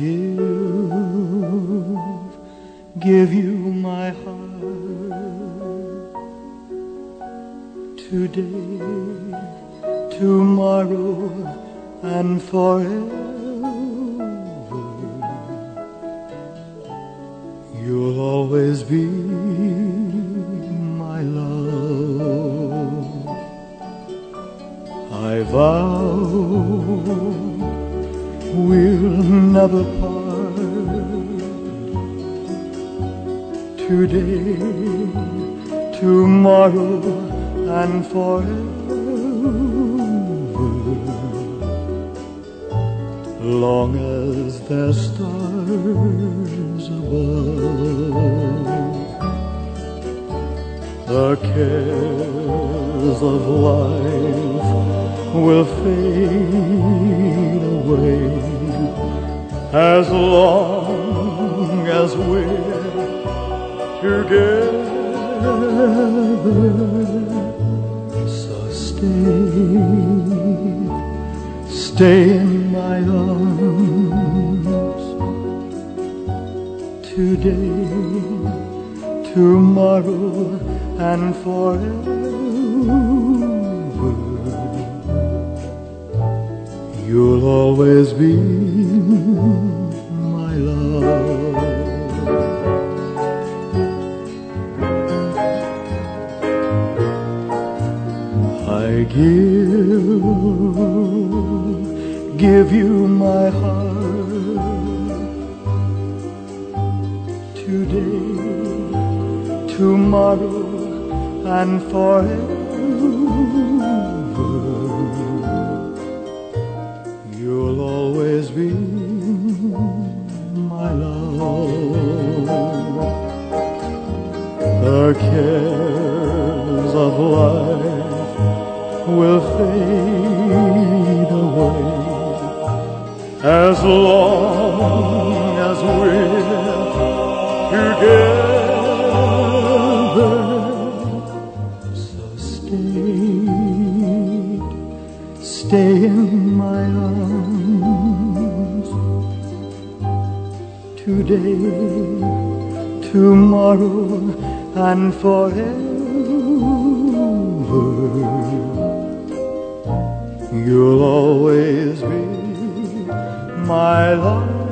give, give you my heart today, tomorrow, and forever. You'll always be my love. I vow we'll never part. Today, tomorrow, and forever. Long as there's stars above, the cares of life will fade away as long as we're together. So stay, stay in my arms today, tomorrow, and forever. You'll always be give, give you my heart today, tomorrow, and forever. You'll always be my love. The cares of life will fade away as long as we're together. So stay, stay in my arms today, tomorrow, and forever. You'll always be my love.